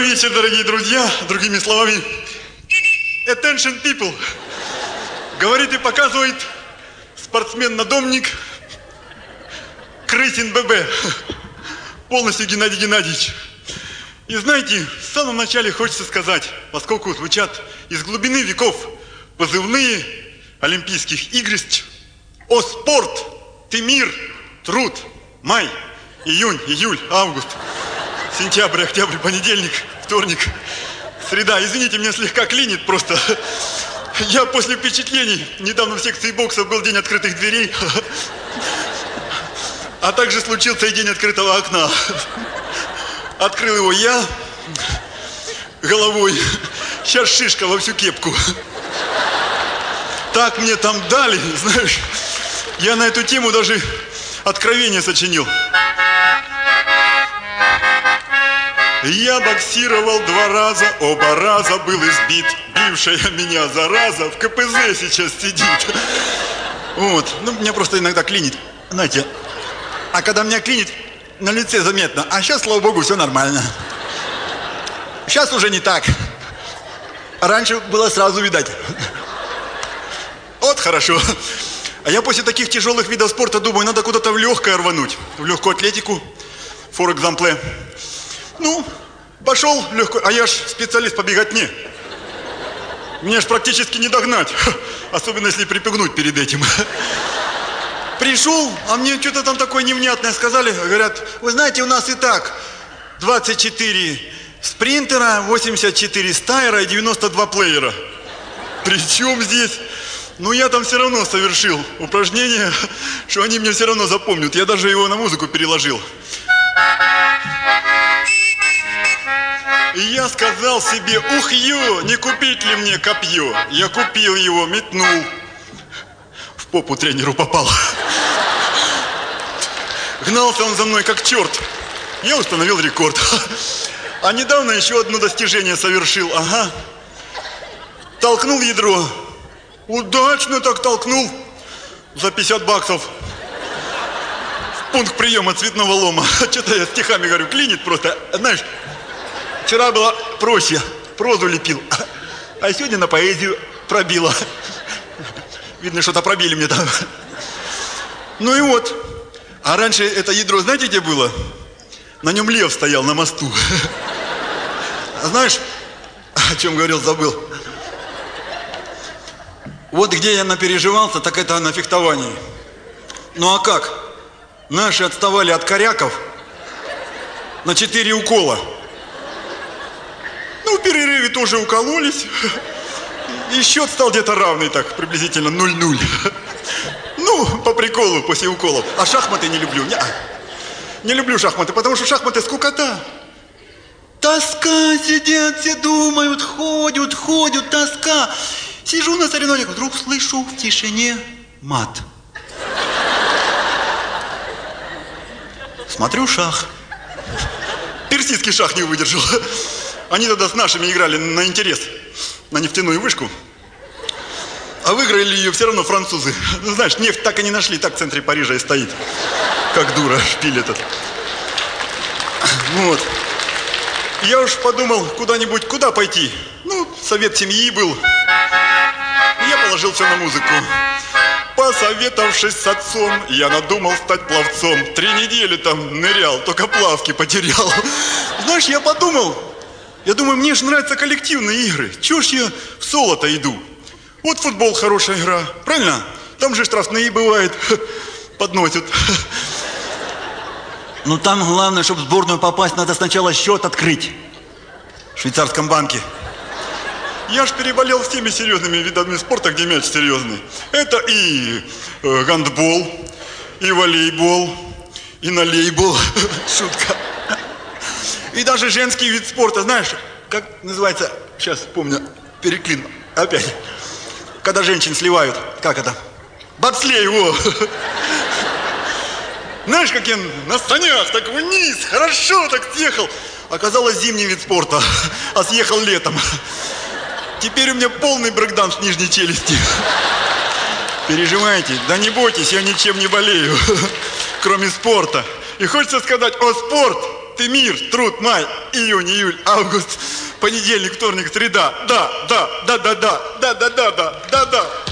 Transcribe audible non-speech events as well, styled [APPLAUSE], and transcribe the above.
Добрый вечер, дорогие друзья. Другими словами, attention people. Говорит и показывает спортсмен-надомник Крысин ББ. Полностью Геннадий Геннадьевич. И знаете, в самом начале хочется сказать, поскольку звучат из глубины веков позывные Олимпийских игрищ, о спорт, ты мир, труд, май, июнь, июль, август, сентябрь, октябрь, понедельник, вторник, среда. Извините, меня слегка клинит просто. Я после впечатлений, недавно в секции бокса был день открытых дверей, а также случился и день открытого окна. Открыл его я головой. Сейчас шишка во всю кепку. Так мне там дали, знаешь. Я на эту тему даже откровение сочинил. Я боксировал два раза, оба раза был избит. Бившая меня зараза в КПЗ сейчас сидит. Вот, ну меня просто иногда клинит, знаете. А когда меня клинит, на лице заметно. А сейчас, слава богу, все нормально. Сейчас уже не так. Раньше было сразу видать. Вот хорошо. А я после таких тяжелых видов спорта думаю, надо куда-то в легкое рвануть. В легкую атлетику, фор экзампле. Ну, пошел легко, а я ж специалист по беготне. Мне ж практически не догнать, [LAUGHS] особенно если припугнуть перед этим. [LAUGHS] Пришел, а мне что-то там такое невнятное сказали. Говорят, вы знаете, у нас и так 24 спринтера, 84 стайера и 92 плеера. [LAUGHS] Причем здесь? Ну, я там все равно совершил упражнение, что они мне все равно запомнят. Я даже его на музыку переложил. Я сказал себе, ух, ё, не купить ли мне копье? Я купил его, метнул. В попу тренеру попал. Гнался он за мной как черт. Я установил рекорд. А недавно еще одно достижение совершил. Ага. Толкнул ядро. Удачно так толкнул. За 50 баксов. В пункт приема цветного лома. Что-то я стихами говорю, клинит просто. Знаешь, Вчера было проще, прозу лепил. А сегодня на поэзию пробило. Видно, что-то пробили мне там. Ну и вот. А раньше это ядро, знаете, где было? На нем лев стоял на мосту. А знаешь, о чем говорил, забыл. Вот где я напереживался, так это на фехтовании. Ну а как? Наши отставали от коряков на четыре укола. Ну, в перерыве тоже укололись. И счет стал где-то равный так, приблизительно 0-0. Ну, по приколу, после уколов. А шахматы не люблю. Не, не люблю шахматы, потому что шахматы скукота. Тоска, сидят, все думают, ходят, ходят, тоска. Сижу на соревнованиях, вдруг слышу в тишине мат. Смотрю шах. Персидский шах не выдержал. Они тогда с нашими играли на интерес, на нефтяную вышку. А выиграли ее все равно французы. Ну, знаешь, нефть так и не нашли, так в центре Парижа и стоит. Как дура, шпиль этот. Вот. Я уж подумал, куда-нибудь, куда пойти. Ну, совет семьи был. Я положил все на музыку. Посоветовавшись с отцом, я надумал стать пловцом. Три недели там нырял, только плавки потерял. Знаешь, я подумал, я думаю, мне же нравятся коллективные игры. Чего ж я в соло-то иду? Вот футбол хорошая игра, правильно? Там же штрафные бывают, [LAUGHS] подносят. [LAUGHS] Ну там главное, чтобы в сборную попасть, надо сначала счет открыть. В швейцарском банке. Я ж переболел всеми серьезными видами спорта, где мяч серьезный. Это и э, гандбол, и волейбол, и налейбол. [LAUGHS] Шутка. И даже женский вид спорта, знаешь, как называется, сейчас помню, переклин, опять. Когда женщин сливают, как это? Бобслей, его. Знаешь, как я на санях так вниз, хорошо так съехал. Оказалось, зимний вид спорта, а съехал летом. Теперь у меня полный брейкданс в нижней челюсти. Переживайте, да не бойтесь, я ничем не болею, кроме спорта. И хочется сказать, о, спорт, и мир, труд, май, июнь, июль, август, понедельник, вторник, среда. Да, да, да, да, да, да, да, да, да, да, да.